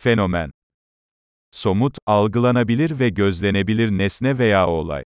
Fenomen. Somut, algılanabilir ve gözlenebilir nesne veya olay.